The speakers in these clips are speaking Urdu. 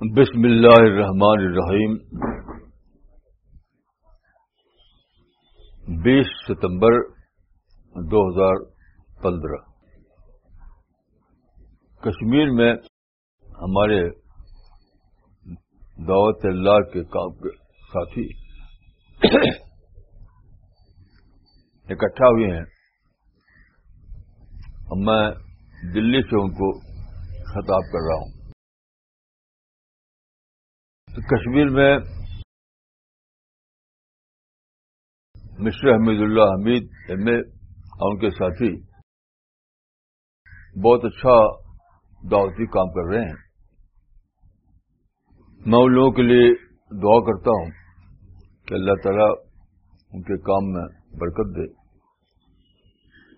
بسم اللہ الرحمن الرحیم۔ بیس ستمبر دو ہزار پندرہ۔ کشمیر میں ہمارے دعوت اللہ کے کام کے ساتھی اکٹھا ہوئے ہیں۔ اور میں دلی سے ان کو خطاب کر رہا ہوں۔ کشمیر میں مشر حمید اللہ حمید ایم اے اور ان کے ساتھی بہت اچھا دعوتی کام کر رہے ہیں۔ میں ان لوگوں کے لیے دعا کرتا ہوں کہ اللہ تعالیٰ ان کے کام میں برکت دے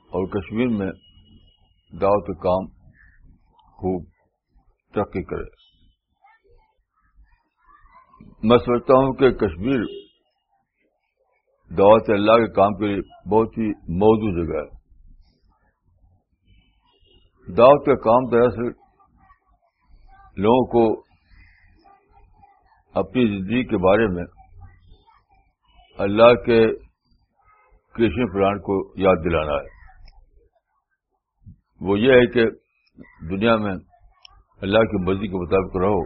اور کشمیر میں دعوت کام خوب ترقی کرے۔ میں سمجھتا ہوں کہ کشمیر دعوت اللہ کے کام کے لیے بہت ہی موضوع جگہ ہے۔ دعوت کا کام دراصل لوگوں کو اپنی زندگی کے بارے میں اللہ کے کرشن پلان کو یاد دلانا ہے۔ وہ یہ ہے کہ دنیا میں اللہ کی مرضی کے مطابق رہو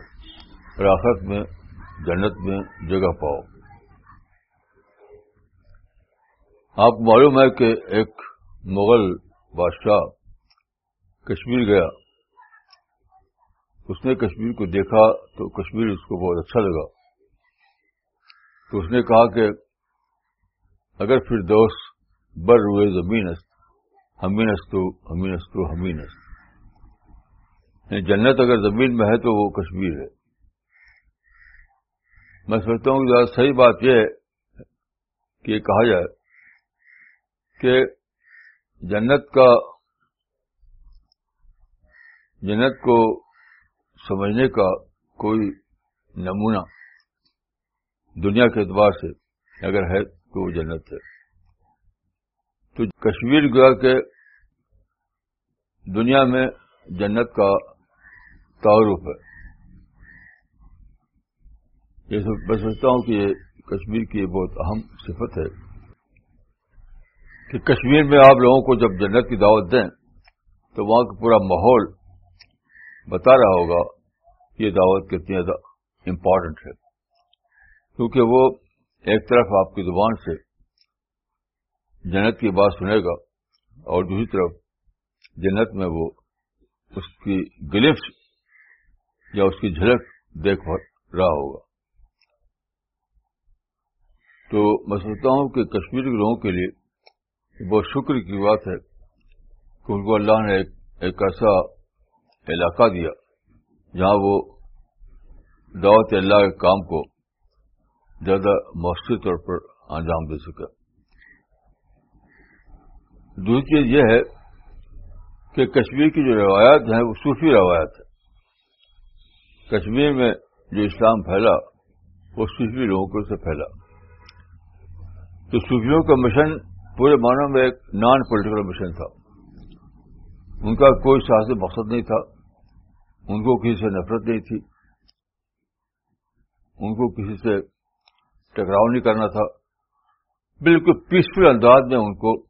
راست میں جنت میں جگہ پاؤ۔ آپ کو معلوم ہے کہ ایک مغل بادشاہ کشمیر گیا۔ اس نے کشمیر کو دیکھا تو کشمیر اس کو بہت اچھا لگا۔ تو اس نے کہا کہ اگر پھر دوست بر ہوئے زمین ہمینستو ہمینستو ہمینست۔ یعنی جنت اگر زمین میں ہے تو وہ کشمیر ہے۔ میں سمجھتا ہوں کہ صحیح بات یہ ہے کہ کہا جائے کہ جنت کا جنت کو سمجھنے کا کوئی نمونہ دنیا کے اعتبار سے اگر ہے تو وہ جنت ہے۔ تو کشمیر گیا کہ دنیا میں جنت کا تعارف ہے۔ یہ سب میں سمجھتا ہوں کہ یہ کشمیر کی بہت اہم صفت ہے کہ کشمیر میں آپ لوگوں کو جب جنت کی دعوت دیں تو وہاں کا پورا ماحول بتا رہا ہوگا یہ دعوت کتنی زیادہ امپورٹنٹ ہے۔ کیونکہ وہ ایک طرف آپ کی زبان سے جنت کی بات سنے گا اور دوسری طرف جنت میں وہ اس کی گلفس یا اس کی جھلک دیکھ رہا ہوگا۔ تو میں سمجھتا ہوں کہ کشمیر کے لوگوں کے لیے بہت شکر کی بات ہے کہ ان کو اللہ نے ایک ایک ایسا علاقہ دیا جہاں وہ دعوت اللہ کے کام کو زیادہ مؤثر طور پر انجام دے سکے۔ دوسری چیز یہ ہے کہ کشمیر کی جو روایات ہیں وہ صوفی روایت ہے کشمیر میں جو اسلام پھیلا، وہ صوفی لوگوں کو سے پھیلا۔ تو صوفیوں کا مشن پورے معنوں میں ایک نان پولیٹیکل مشن تھا۔ ان کا کوئی سیاسی مقصد نہیں تھا۔ ان کو کسی سے نفرت نہیں تھی۔ ان کو کسی سے ٹکراؤ نہیں کرنا تھا۔ بالکل پیسفل انداز میں ان کو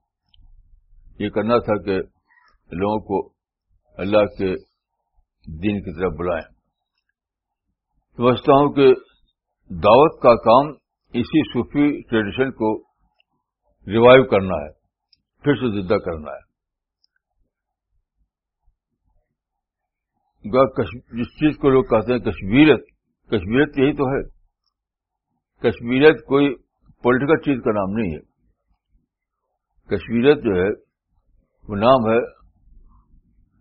یہ کرنا تھا کہ لوگوں کو اللہ کے دین کی طرف بلائیں۔ سمجھتا ہوں کہ دعوت کا کام اسی صوفی ٹریڈیشن کو ریوائو کرنا ہے، پھر سے زندہ کرنا ہے۔ جس چیز کو لوگ کہتے ہیں کشمیرت کشمیرت یہی تو ہے۔ کشمیرت کوئی پولیٹیکل چیز کا نام نہیں ہے۔ کشمیرت جو ہے، وہ نام ہے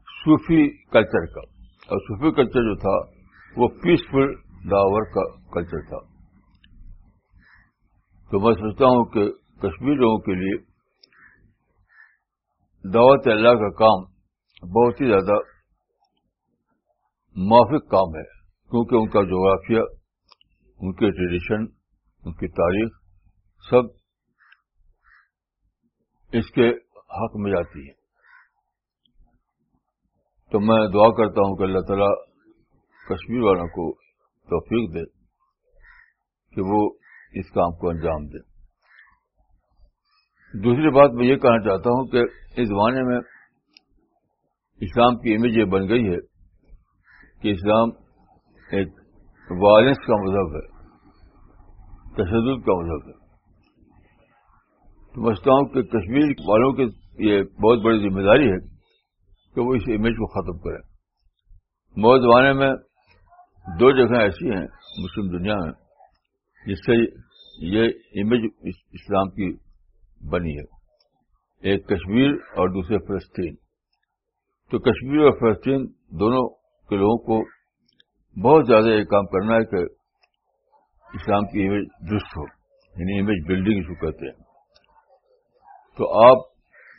صوفی کلچر کا۔ اور صوفی کلچر جو تھا، وہ پیسفل داور کا کلچر تھا۔ تو میں سمجھتا ہوں کہ کشمیر لوگوں کے لیے دعوت اللہ کا کام بہت ہی زیادہ موافق کام ہے، کیونکہ ان کا جغرافیہ، ان کے ٹریڈیشن ان کی تاریخ سب اس کے حق میں جاتی ہے۔ تو میں دعا کرتا ہوں کہ اللہ تعالیٰ کشمیر والوں کو توفیق دے کہ وہ اس کام کو انجام دے دوسری بات میں یہ کہنا چاہتا ہوں کہ اس زمانے میں اسلام کی امیج یہ بن گئی ہے کہ اسلام ایک وائلنس کا مذہب ہے، تشدد کا مذہب ہے۔ سمجھتا ہوں کہ کشمیر والوں کی یہ بہت بڑی ذمہ داری ہے کہ وہ اس امیج کو ختم کریں۔ بہت زمانے میں دو جگہیں ایسی ہیں، مسلم دنیا میں، جس سے یہ امیج اسلام کی بنی ہے۔ ایک کشمیر اور دوسرے فلسطین۔ تو کشمیر اور فلسطین دونوں کے لوگوں کو بہت زیادہ یہ کام کرنا ہے کہ اسلام کی امیج درست ہو یعنی امیج بلڈنگ اس کو کہتے ہیں۔ تو آپ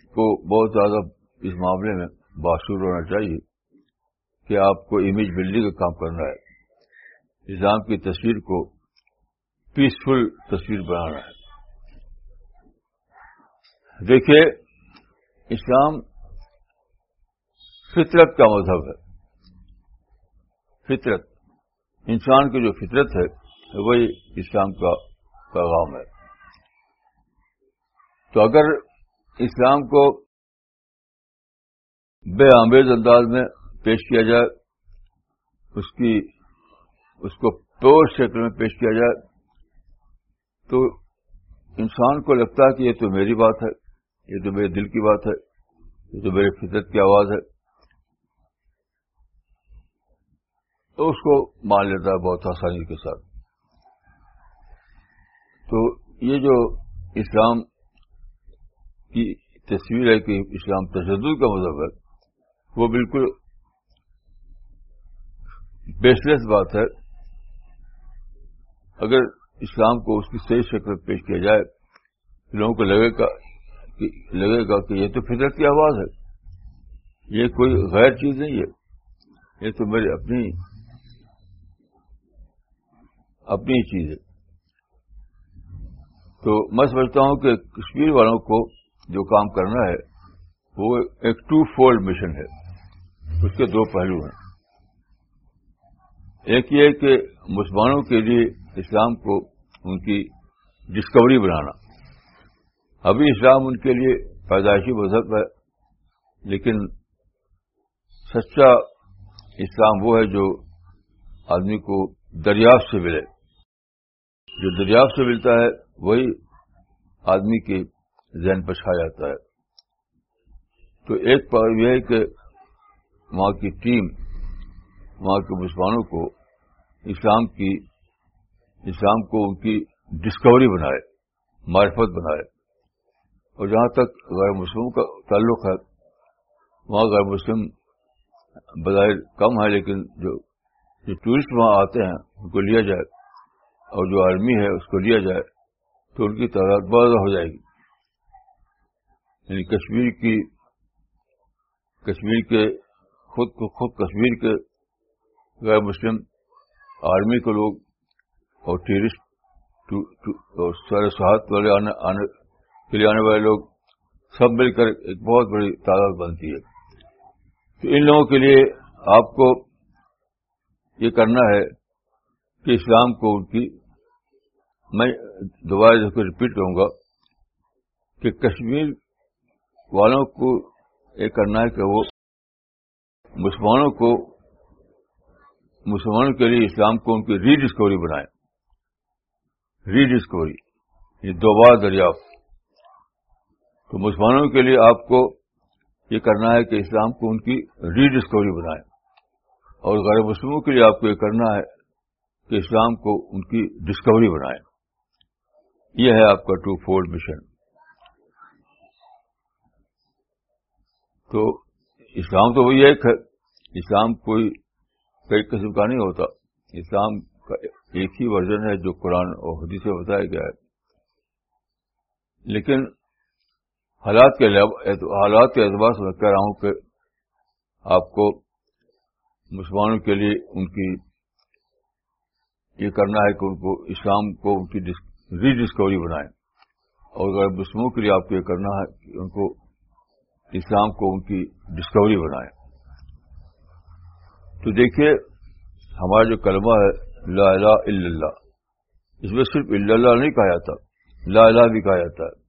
کو بہت زیادہ اس معاملے میں باشور ہونا چاہیے کہ آپ کو امیج بلڈنگ کا کام کرنا ہے۔ اسلام کی تصویر کو پیسفل تصویر بنانا ہے۔ دیکھیے، اسلام فطرت کا مذہب ہے۔ فطرت، انسان کی جو فطرت ہے، وہی اسلام کا پیغام ہے۔ تو اگر اسلام کو بے آمیز انداز میں پیش کیا جائے، اس کی، اس کو پیور شکل میں پیش کیا جائے، تو انسان کو لگتا ہے کہ یہ تو میری بات ہے۔ یہ تو میرے دل کی بات ہے، یہ تو میرے فطرت کی آواز ہے۔ تو اس کو مان لیتا ہے بہت آسانی کے ساتھ۔ تو یہ جو اسلام کی تصویر ہے کہ اسلام تشدد کا مذہب ہے، وہ بالکل بیس لیس بات ہے۔ اگر اسلام کو اس کی صحیح شکل پیش کیا جائے، لوگوں کو لگے گا لگے گا کہ یہ تو فطرت کی آواز ہے۔ یہ کوئی غیر چیز نہیں ہے۔ یہ تو میری اپنی اپنی چیز ہے۔ تو میں سمجھتا ہوں کہ کشمیر والوں کو جو کام کرنا ہے، وہ ایک ٹو فولڈ مشن ہے۔ اس کے دو پہلو ہیں۔ ایک یہ کہ مسلمانوں کے لیے اسلام کو ان کی ڈسکوری بنانا۔ ابھی اسلام ان کے لیے پیدائشی مذہب ہے، لیکن سچا اسلام وہ ہے جو آدمی کو دریافت سے ملے۔ جو دریافت سے ملتا ہے، وہی آدمی کے ذہن پر چھا جاتا ہے۔ تو ایک بار یہ ہے کہ وہاں کی ٹیم، وہاں کے مسلمانوں کو اسلام کی، اسلام کو ان کی ڈسکوری بنائے، معرفت بنائے۔ اور جہاں تک غیر مسلموں کا تعلق ہے، وہاں غیر مسلم بظاہر کم ہے، لیکن جو جو ٹورسٹ وہاں آتے ہیں، ان کو لیا جائے، اور جو آرمی ہے، اس کو لیا جائے، تو ان کی تعداد بہت ہو جائے گی۔ یعنی کشمیر کی کشمیر کے خود کو خود کشمیر کے غیر مسلم آرمی کے لوگ اور ٹورسٹ سارے سہات والے آنے کے لیے آنے والے لوگ سب مل کر ایک بہت بڑی تعداد بنتی ہے۔ تو ان لوگوں کے لیے آپ کو یہ کرنا ہے کہ اسلام کو ان کی میں دوبارہ اس کو ریپیٹ کروں گا کہ کشمیر والوں کو یہ کرنا ہے کہ وہ مسلمانوں کو مسلمانوں کے لیے اسلام کو ان کی ری ڈسکوری بنائیں۔ ری ڈسکوری یہ دوبارہ دریافت۔ تو مسلمانوں کے لیے آپ کو یہ کرنا ہے کہ اسلام کو ان کی ری ڈسکوری بنائیں اور غیر مسلموں کے لیے آپ کو یہ کرنا ہے کہ اسلام کو ان کی ڈسکوری بنائیں یہ ہے آپ کا ٹو فولڈ مشن۔ تو اسلام تو وہی ایک ہے اسلام کوئی کئی قسم کا نہیں ہوتا۔ اسلام کا ایک ہی ورژن ہے جو قرآن اور حدیث سے بتایا گیا ہے۔ لیکن حالات کے حالات کے اعتبار سے میں کہہ رہا ہوں کہ آپ کو مسلمانوں کے لیے ان کی یہ کرنا ہے کہ ان کو اسلام کو ان کی ری ڈسکوری بنائیں۔ اور اگر مسلموں کے لیے آپ کو یہ کرنا ہے کہ ان کو اسلام کو ان کی ڈسکوری بنائیں۔ تو دیکھیے، ہمارا جو کلمہ ہے، لا الہ الا اللہ، اس میں صرف اللہ نہیں کہا جاتا، لا الہ بھی کہا جاتا ہے۔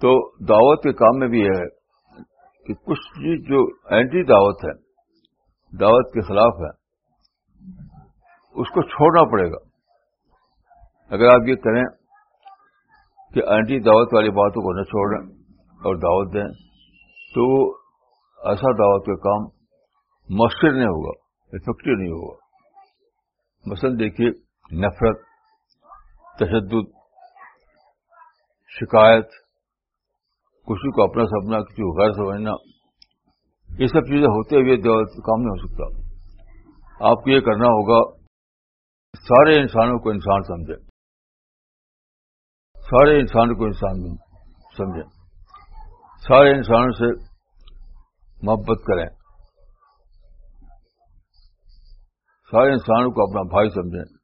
تو دعوت کے کام میں بھی یہ ہے کہ کچھ چیز جو اینٹی دعوت ہے، دعوت کے خلاف ہے، اس کو چھوڑنا پڑے گا۔ اگر آپ یہ کریں کہ اینٹی دعوت والی باتوں کو نہ چھوڑیں اور دعوت دیں، تو ایسا دعوت کا کام مؤثر نہیں ہوگا افیکٹو نہیں ہوگا۔ مثلا دیکھیے، نفرت، تشدد، شکایت کسی کو اپنا سپنا، کسی کو غیر سمجھنا، یہ سب چیزیں ہوتے ہوئے کام نہیں ہو سکتا۔ آپ کو یہ کرنا ہوگا، سارے انسانوں کو انسان سمجھیں سارے انسانوں کو انسان سمجھیں سارے انسانوں سے محبت کریں۔ سارے انسانوں کو اپنا بھائی سمجھیں۔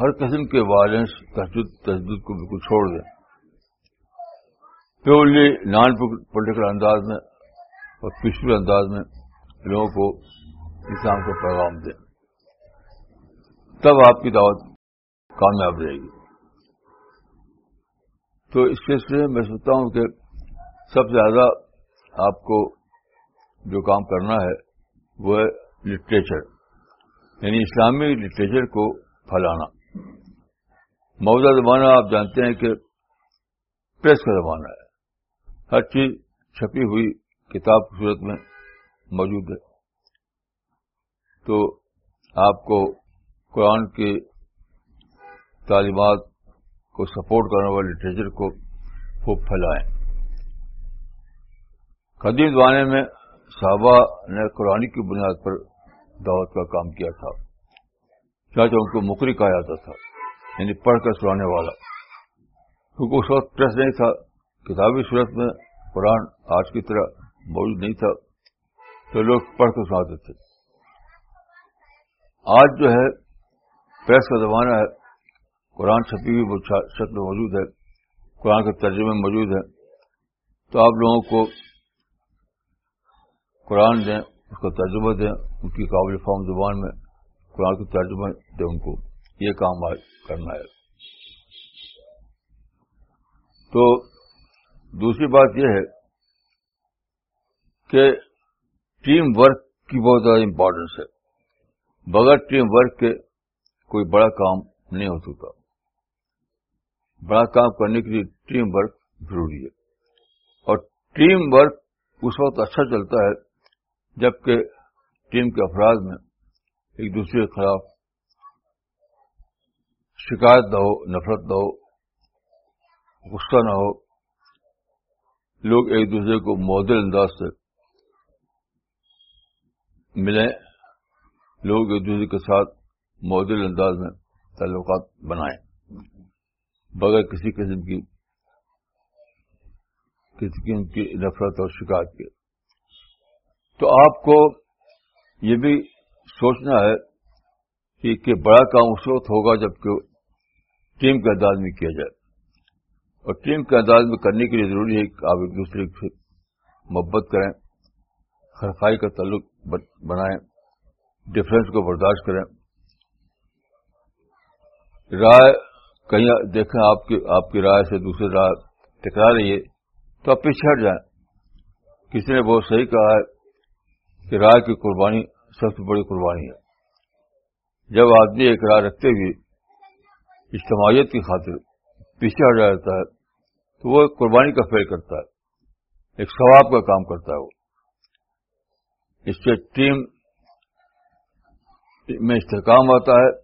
ہر قسم کے وائلنس تجدد تجدد کو بالکل چھوڑ دیں۔ پیورلی نان پولیٹیکل انداز میں اور پیسفل انداز میں لوگوں کو اسلام کا پیغام دیں تب آپ کی دعوت کامیاب رہے گی۔ تو اس سلسلے میں میں سوچتا ہوں کہ سب سے زیادہ آپ کو جو کام کرنا ہے وہ ہے لٹریچر یعنی اسلامی لٹریچر کو پھیلانا۔ موجودہ زمانہ آپ جانتے ہیں کہ پریس کا زمانہ ہے۔ ہر چیز چھپی ہوئی کتاب کی صورت میں موجود ہے۔ تو آپ کو قرآن کی تعلیمات کو سپورٹ کرنے والے لٹریچر کو خوب پھیلائیں۔ قدیم زمانے میں صحابہ نے قرآن کی بنیاد پر دعوت کا کام کیا تھا۔ چاہے ان کو مکری کہا جاتا تھا یعنی پڑھ کر سنانے والا۔ کیونکہ اس وقت پریس نہیں تھا۔ کتابی صورت میں قرآن آج کی طرح موجود نہیں تھا تو لوگ پڑھ کر سناتے تھے۔ آج جو ہے پریس کا زمانہ ہے، قرآن چھپی ہوئی شکل موجود ہے، قرآن کے ترجمے موجود ہے تو آپ لوگوں کو قرآن دیں، اس کا ترجمہ دیں، ان کی قابل فارم زبان میں قرآن کا ترجمہ دیں ان کو۔ یہ کام کرنا ہے۔ تو دوسری بات یہ ہے کہ ٹیم ورک کی بہت زیادہ امپورٹنس ہے۔ بغیر ٹیم ورک کے کوئی بڑا کام نہیں ہو سکتا۔ بڑا کام کرنے کے لیے ٹیم ورک ضروری ہے۔ اور ٹیم ورک اس وقت اچھا چلتا ہے جبکہ ٹیم کے افراد میں ایک دوسرے کے خلاف شکایت نہ ہو، نفرت نہ ہو، غصہ نہ ہو۔ لوگ ایک دوسرے کو معدل انداز سے ملیں، لوگ ایک دوسرے کے ساتھ معدل انداز میں تعلقات بنائیں۔ بغیر کسی قسم کی، کسی قسم کی نفرت اور شکایت کے۔ تو آپ کو یہ بھی سوچنا ہے کہ بڑا کام اس وقت ہوگا جبکہ ٹیم کے انداز میں کیا جائے۔ اور ٹیم کے انداز میں کرنے کے لیے ضروری ہے کہ آپ ایک دوسرے سے محبت کریں، خرخائی کا تعلق بنائیں ڈفرینس کو برداشت کریں۔ رائے کہیں دیکھیں آپ کی آپ کی رائے سے دوسری رائے ٹکرا رہی ہے تو آپ پیچھے ہٹ جائیں۔ کسی نے بہت صحیح کہا ہے کہ رائے کی قربانی سب سے بڑی قربانی ہے۔ جب آدمی ایک رائے رکھتے ہوئے اجتماعیت کی خاطر پیچھے ہٹ جاتا ہے تو وہ ایک قربانی کا فیل کرتا ہے، ایک ثواب کا کام کرتا ہے وہ۔ اس سے ٹیم میں استحکام آتا ہے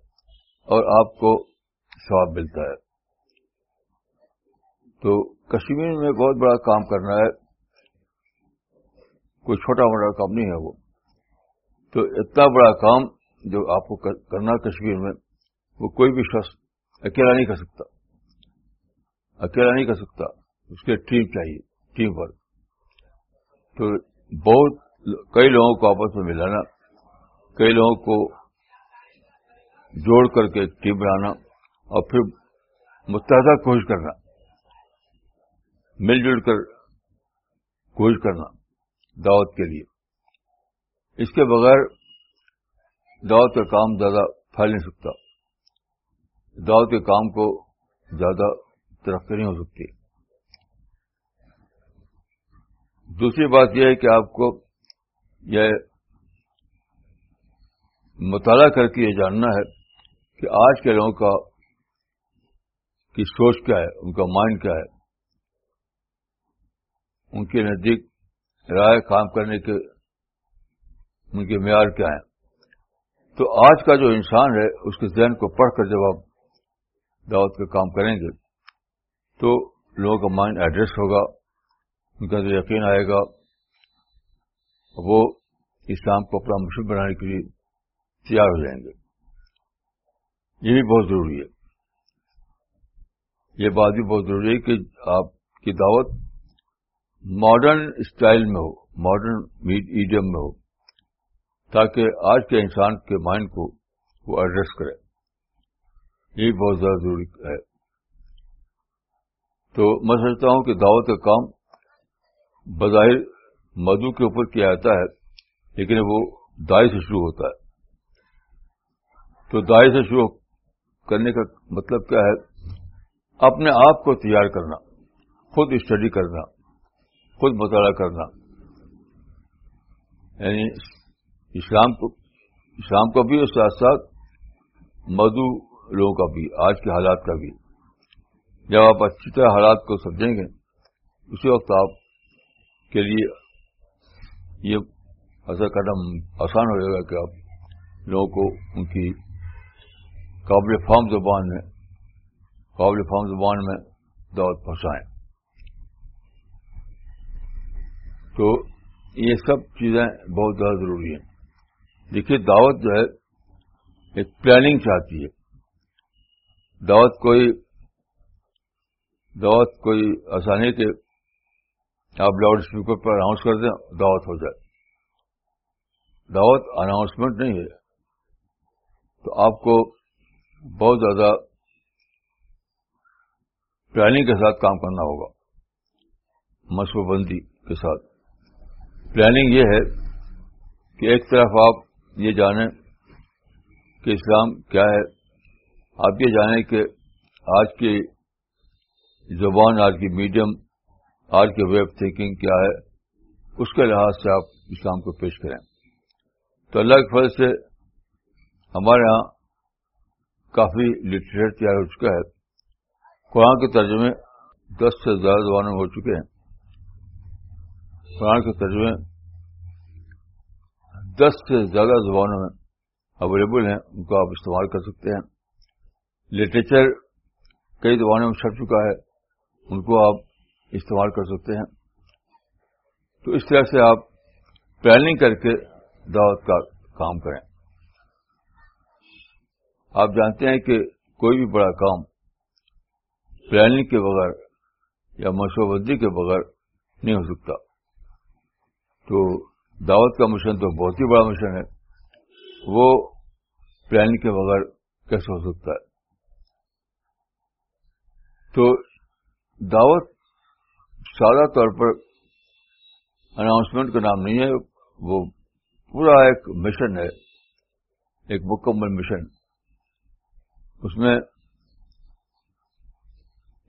اور آپ کو ثواب ملتا ہے۔ تو کشمیر میں بہت بڑا کام کرنا ہے۔ کوئی چھوٹا موٹا کام نہیں ہے وہ۔ تو اتنا بڑا کام جو آپ کو کرنا کشمیر میں، وہ کوئی بھی شخص اکیلا نہیں کر سکتا۔ اکیلا نہیں کر سکتا، اس کے ٹیم چاہیے، ٹیم ورک۔ تو بہت کئی لوگوں کو آپس میں ملانا، کئی لوگوں کو جوڑ کر کے ٹیم بنانا اور پھر متحدہ کوشش کرنا، مل جل کر کوشش کرنا دعوت کے لیے۔ اس کے بغیر دعوت کا کام زیادہ پھیل نہیں سکتا۔ دعوت کے کام کو زیادہ ترقی نہیں ہو سکتی دوسری بات یہ ہے کہ آپ کو یہ مطالعہ کر کے یہ جاننا ہے کہ آج کے لوگوں کا کی سوچ کیا ہے، ان کا مائنڈ کیا ہے۔ ان کے نزدیک رائے کام کرنے کے ان کے معیار کیا ہیں۔ تو آج کا جو انسان ہے، اس کے ذہن کو پڑھ کر جب آپ دعوت کا کام کریں گے تو لوگوں کا مائنڈ ایڈریس ہوگا، ان کا اندر یقین آئے گا، وہ اسلام کو اپنا مشکل بنانے کے لیے تیار ہو جائیں گے۔ یہ بھی بہت ضروری ہے۔ یہ بات بھی بہت ضروری ہے کہ آپ کی دعوت ماڈرن اسٹائل میں ہو ماڈرن میڈیم میں ہو، تاکہ آج کے انسان کے مائنڈ کو وہ ایڈریس کرے۔ یہ بہت زیادہ ضروری ہے۔ تو میں سمجھتا ہوں کہ دعوت کا کام بظاہر مدو کے اوپر کیا جاتا ہے، لیکن وہ دائی سے شروع ہوتا ہے۔ تو دائی سے شروع کرنے کا مطلب کیا ہے؟ اپنے آپ کو تیار کرنا، خود اسٹڈی کرنا، خود مطالعہ کرنا۔ یعنی اسلام کو اسلام کو بھی اور ساتھ ساتھ مدو لوگوں کا بھی، آج کے حالات کا بھی۔ جب آپ اچھی طرح حالات کو سمجھیں گے، اسی وقت آپ کے لیے یہ اثر کرنا آسان ہو جائے گا کہ آپ لوگوں کو ان کی قابل فارم زبان میں، قابل فارم زبان میں دعوت پہنچائیں۔ تو یہ سب چیزیں بہت زیادہ ضروری ہیں۔ دیکھیے، دعوت جو ہے، ایک پلاننگ چاہتی ہے۔ دعوت کوئی دعوت کوئی آسانی کے آپ لاؤڈ اسپیکر پر اناؤنس کر دیں، دعوت ہو جائے۔ دعوت اناؤنسمنٹ نہیں ہے۔ تو آپ کو بہت زیادہ پلاننگ کے ساتھ کام کرنا ہوگا۔ مشو بندی کے ساتھ۔ پلاننگ یہ ہے کہ ایک طرف آپ یہ جانیں کہ اسلام کیا ہے۔ آپ یہ جانیں کہ آج کی زبان آج کی میڈیم، آج کے ویب تھنکنگ کیا ہے، اس کے لحاظ سے آپ اسلام کو پیش کریں۔ تو اللہ کے فضل سے ہمارے ہاں کافی لٹریچر تیار ہو چکا ہے۔ قرآن کے ترجمے دس سے زیادہ زبانوں میں ہو چکے ہیں۔ قرآن کے ترجمے دس سے زیادہ زبانوں میں اویلیبل ہیں، ان کو آپ استعمال کر سکتے ہیں۔ لٹریچر کئی زبانوں میں چھپ چکا ہے۔ ان کو آپ استعمال کر سکتے ہیں۔ تو اس طرح سے آپ پلاننگ کر کے دعوت کا کام کریں۔ آپ جانتے ہیں کہ کوئی بھی بڑا کام پلاننگ کے بغیر یا مشوربندی کے بغیر نہیں ہو سکتا۔ تو دعوت کا مشن تو بہت ہی بڑا مشن ہے۔ وہ پلاننگ کے بغیر کیسے ہو سکتا ہے؟ تو دعوت سادہ طور پر اناؤنسمنٹ کا نام نہیں ہے، وہ پورا ایک مشن ہے، ایک مکمل مشن اس میں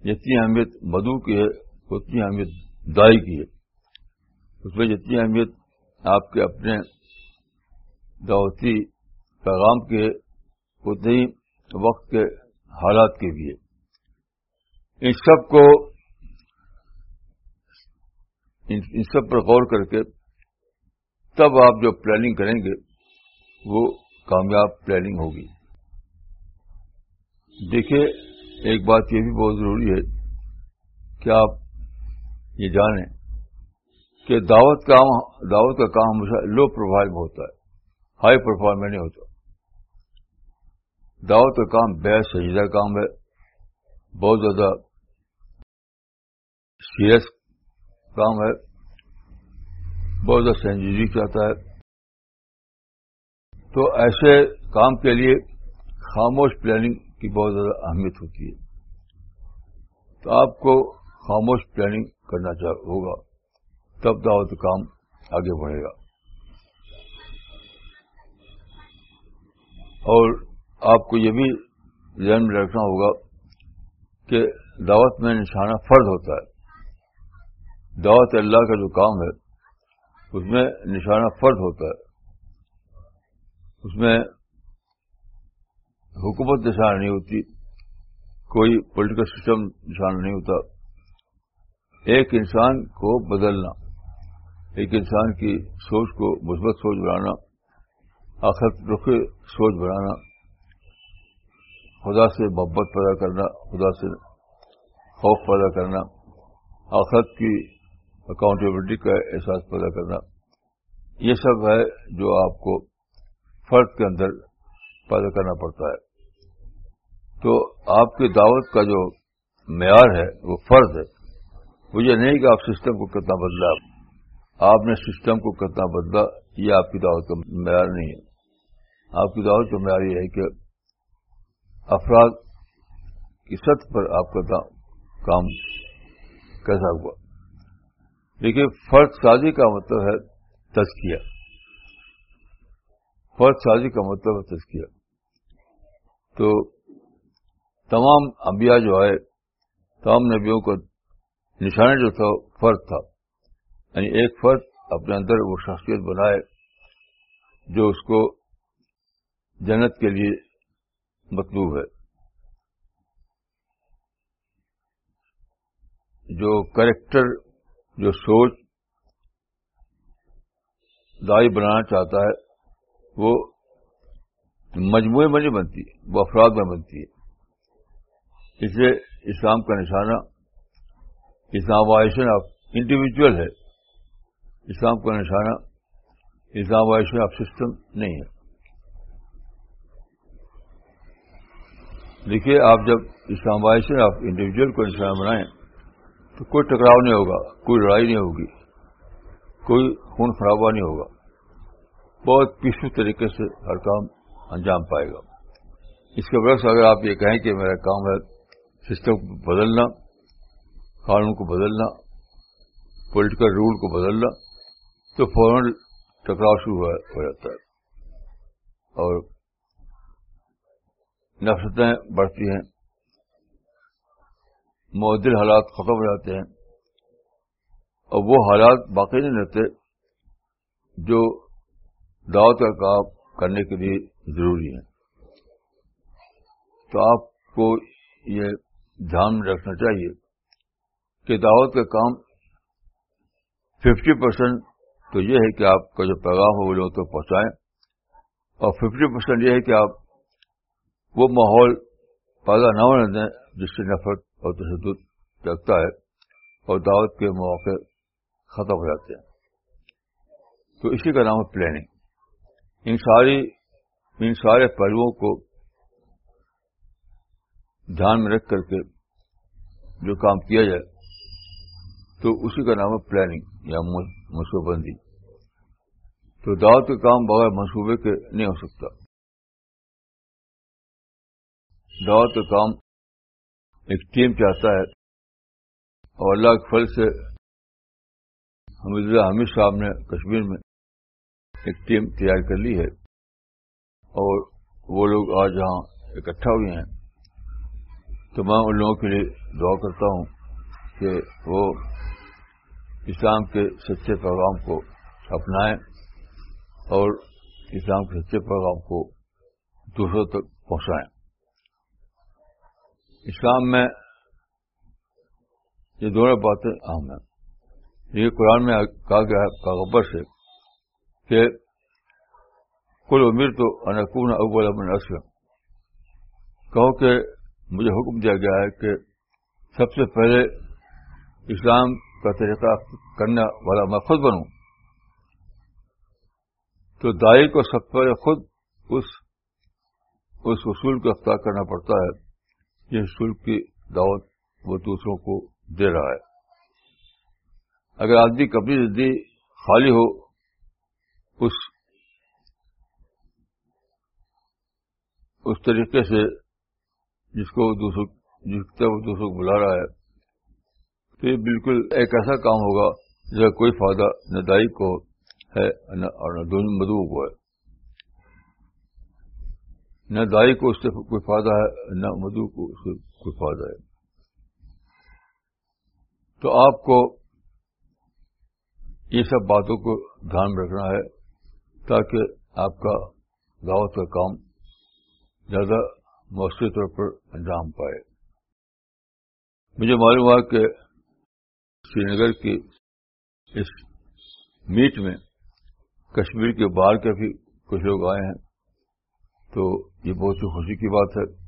جتنی اہمیت مدو کی ہے، اتنی اہمیت دائی کی ہے۔ اس میں جتنی اہمیت آپ کے اپنے دعوتی پیغام کے اتنے ہی وقت کے حالات کے بھی ہے۔ ان سب کو ان سب پر غور کر کے تب آپ جو پلاننگ کریں گے، وہ کامیاب پلاننگ ہوگی۔ دیکھیے، ایک بات یہ بھی بہت ضروری ہے کہ آپ یہ جانیں کہ دعوت کا دعوت کا کام ہمیشہ لو پروفائل میں ہوتا ہے ہائی پروفائل میں نہیں ہوتا۔ دعوت کا کام بے سجیدہ کام ہے، بہت زیادہ سیریس کام ہے بہت زیادہ سنجیدگی چاہتا ہے تو ایسے کام کے لیے خاموش پلاننگ کی بہت زیادہ اہمیت ہوتی ہے۔ تو آپ کو خاموش پلاننگ کرنا ہوگا۔ تب دعوت کام آگے بڑھے گا۔ اور آپ کو یہ بھی ذہن میں رکھنا ہوگا کہ دعوت میں نشانہ فرد ہوتا ہے۔ دعوت اللہ کا جو کام ہے، اس میں نشانہ فرد ہوتا ہے۔ اس میں حکومت نشانہ نہیں ہوتی، کوئی پولیٹیکل سسٹم نشانہ نہیں ہوتا۔ ایک انسان کو بدلنا، ایک انسان کی سوچ کو مثبت سوچ بنانا، آخر رخ سوچ بنانا، خدا سے محبت پیدا کرنا، خدا سے خوف پیدا کرنا، آخرت کی اکاؤنٹیبلٹی کا احساس پیدا کرنا۔ یہ سب ہے جو آپ کو فرد کے اندر پیدا کرنا پڑتا ہے۔ تو آپ کی دعوت کا جو معیار ہے، وہ فرض ہے۔ وہ یہ نہیں کہ آپ سسٹم کو کتنا بدلا۔ آپ نے سسٹم کو کتنا بدلا، یہ آپ کی دعوت کا معیار نہیں ہے۔ آپ کی دعوت کا معیار یہ ہے کہ افراد کی سطح پر آپ کا کام کیسا ہوا۔ دیکھیے فرق سازی کا مطلب ہے تزکیہ۔ فرق سازی کا مطلب ہے تزکیہ۔ تو تمام انبیاء جو ہے، تمام نبیوں کا نشانہ جو تھا فرق تھا۔ یعنی ایک فرد اپنے اندر وہ شخصیت بنائے جو اس کو جنت کے لیے مطلوب ہے۔ جو کریکٹر جو سوچ دائی بنانا چاہتا ہے، وہ مجموعے میں نہیں بنتی، وہ افراد میں بنتی ہے۔ اس لیے اسلام کا نشانہ اسلامائزیشن آف انڈیویجل ہے۔ اسلام کا نشانہ اسلامائزیشن آف سسٹم نہیں ہے۔ دیکھیے، آپ جب اسلامائزیشن آف انڈیویجل کو نشانہ بنائیں تو کوئی ٹکراؤ نہیں ہوگا، کوئی لڑائی نہیں ہوگی، کوئی خون خرابہ نہیں ہوگا۔ بہت پیسفل طریقے سے ہر کام انجام پائے گا۔ اس کے برعکس اگر آپ یہ کہیں کہ میرا کام ہے سسٹم کو بدلنا، قانون کو بدلنا پولیٹیکل رول کو بدلنا، تو فوراً ٹکراؤ شروع ہو جاتا ہے۔ اور نفرتیں بڑھتی ہیں۔ معدل حالات ختم ہو جاتے ہیں اور وہ حالات باقی نہیں رہتے جو دعوت کا کام کرنے کے لیے ضروری ہیں۔ تو آپ کو یہ دھیان میں رکھنا چاہیے کہ دعوت کا کام ففٹی پرسینٹ تو یہ ہے کہ آپ کا جو پیغام ہے وہ لوگوں تک پہنچائیں اور ففٹی پرسینٹ یہ ہے کہ آپ وہ ماحول پیدا نہ ہونے دیں جس سے نفرت اور تشدد جگتا ہے اور دعوت کے مواقع ختم ہو جاتے ہیں۔ تو اسی کا نام ہے پلاننگ ان ساری ان سارے پہلوؤں کو دھیان میں رکھ کر کے جو کام کیا جائے، تو اسی کا نام ہے پلاننگ یا منصوبہ بندی تو دعوت کا کام بغیر منصوبے کے نہیں ہو سکتا۔ دعوت کا کام ایک ٹیم چاہتا ہے۔ اور اللہ کے پھل سے حمید اللہ حمید صاحب نے کشمیر میں ایک ٹیم تیار کر لی ہے۔ اور وہ لوگ آج یہاں اکٹھا ہوئے ہیں۔ تو میں ان لوگوں کے لیے دعا کرتا ہوں کہ وہ اسلام کے سچے پیغام کو اپنائیں اور اسلام کے سچے پیغام کو دوسروں تک پہنچائیں۔ اسلام میں یہ دونوں باتیں اہم ہیں۔ یہ قرآن میں کہا گیا ہے کاغبر سے کہ کل امیر تو انکون اول امن اسلم۔ کہو کہ مجھے حکم دیا گیا ہے کہ سب سے پہلے اسلام کا طریقہ کرنے والا میں خود بنوں۔ تو دائی کو سب پہلے خود اس اس اصول کو اختیار کرنا پڑتا ہے۔ یہ شلک کی دعوت وہ دوسروں کو دے رہا ہے۔ اگر آدمی کبھی زدی خالی ہو، اس اس طریقے سے جس کو دوسروں، جس وہ دوسروں کو بلا رہا ہے، تو یہ بالکل ایک ایسا کام ہوگا جس کا کوئی فائدہ نہ دائی کو ہے اور نہ دونوں مدعو کو ہے۔ نہ دائی کو اس سے کوئی فائدہ ہے، نہ مدو کو اس سے کوئی فائدہ ہے۔ تو آپ کو یہ سب باتوں کو دھیان رکھنا ہے تاکہ آپ کا دعوت کا کام زیادہ مؤثر طور پر انجام پائے۔ مجھے معلوم ہوا کہ سری نگر کی اس میٹ میں کشمیر کے باہر کے بھی کچھ لوگ آئے ہیں۔ تو یہ بہت سی خوشی کی بات ہے۔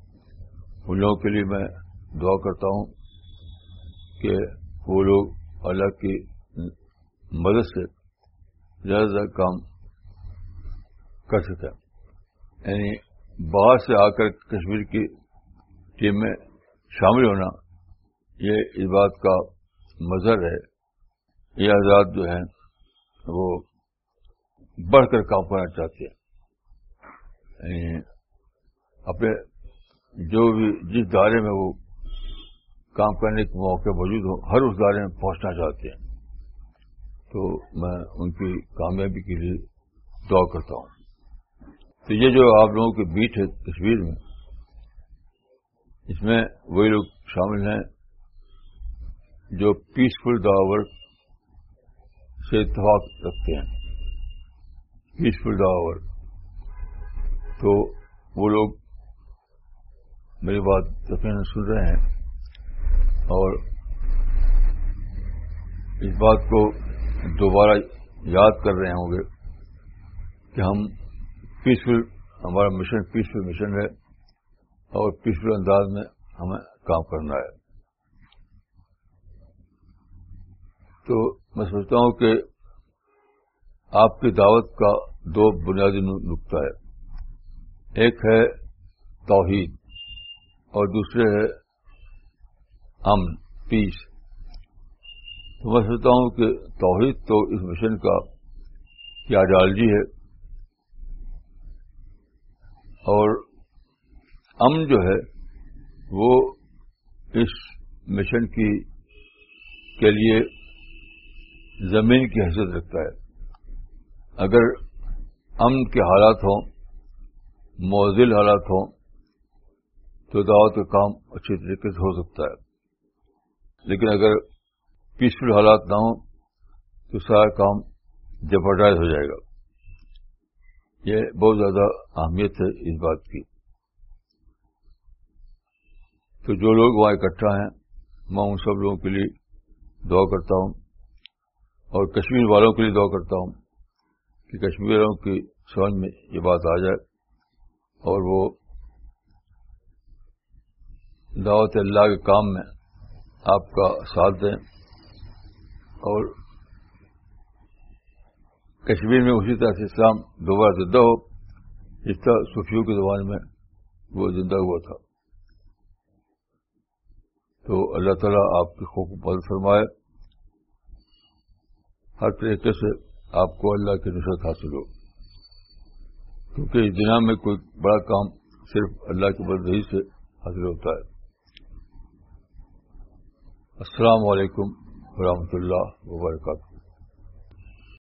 ان لوگوں کے لیے میں دعا کرتا ہوں کہ وہ لوگ اللہ کی مدد سے زیادہ زیادہ کام کر سکیں۔ یعنی باہر سے آ کر کشمیر کی ٹیم میں شامل ہونا، یہ اس بات کا مظہر ہے۔ یہ آزاد جو ہیں، وہ بڑھ کر کام کرنا چاہتے ہیں۔ اپنے جو بھی جس دائرے میں وہ کام کرنے کے موقع موجود ہو ہر اس دائرے میں پہنچنا چاہتے ہیں۔ تو میں ان کی کامیابی کے لیے دعا کرتا ہوں۔ تو یہ جو آپ لوگوں کی بیٹ ہے تصویر میں، اس میں وہی لوگ شامل ہیں جو پیسفل داور سے اتفاق رکھتے ہیں۔ پیسفل داور تو وہ لوگ میری بات یقین سن رہے ہیں اور اس بات کو دوبارہ یاد کر رہے ہوں گے کہ ہم پیسفل ہمارا مشن پیسفل مشن ہے اور پیسفل انداز میں ہمیں کام کرنا ہے۔ تو میں سوچتا ہوں کہ آپ کی دعوت کا دو بنیادی نقطہ ہے۔ ایک ہے توحید اور دوسرے ہے امن پیس تو میں سمجھتا ہوں کہ توحید تو اس مشن کا کیا آئیڈیالوجی ہے۔ اور امن جو ہے وہ اس مشن کی کے لیے زمین کی حیثیت رکھتا ہے۔ اگر امن کے حالات ہوں موزل حالات ہوں تو دعوت کا کام اچھی طریقے سے ہو سکتا ہے۔ لیکن اگر پیسفل حالات نہ ہوں تو سارا کام جبرڈائز ہو جائے گا۔ یہ بہت زیادہ اہمیت ہے اس بات کی۔ تو جو لوگ وہاں اکٹھا ہیں، میں ان سب لوگوں کے لیے دعا کرتا ہوں اور کشمیر والوں کے لیے دعا کرتا ہوں کہ کشمیر والوں کی سمجھ میں یہ بات آ جائے۔ اور وہ دعوت اللہ کے کام میں آپ کا ساتھ دیں اور کشمیر میں اسی طرح سے اسلام دوبارہ زندہ ہو اس طرح صوفیوں کے زبان میں وہ زندہ ہوا تھا۔ تو اللہ تعالیٰ آپ کی خوب مدد فرمائے۔ ہر طریقے سے آپ کو اللہ کی نصرت حاصل ہو۔ کیونکہ اس دنیا میں کوئی بڑا کام صرف اللہ کی بدہی ہی سے حاصل ہوتا ہے۔ السلام علیکم ورحمۃ اللہ وبرکاتہ۔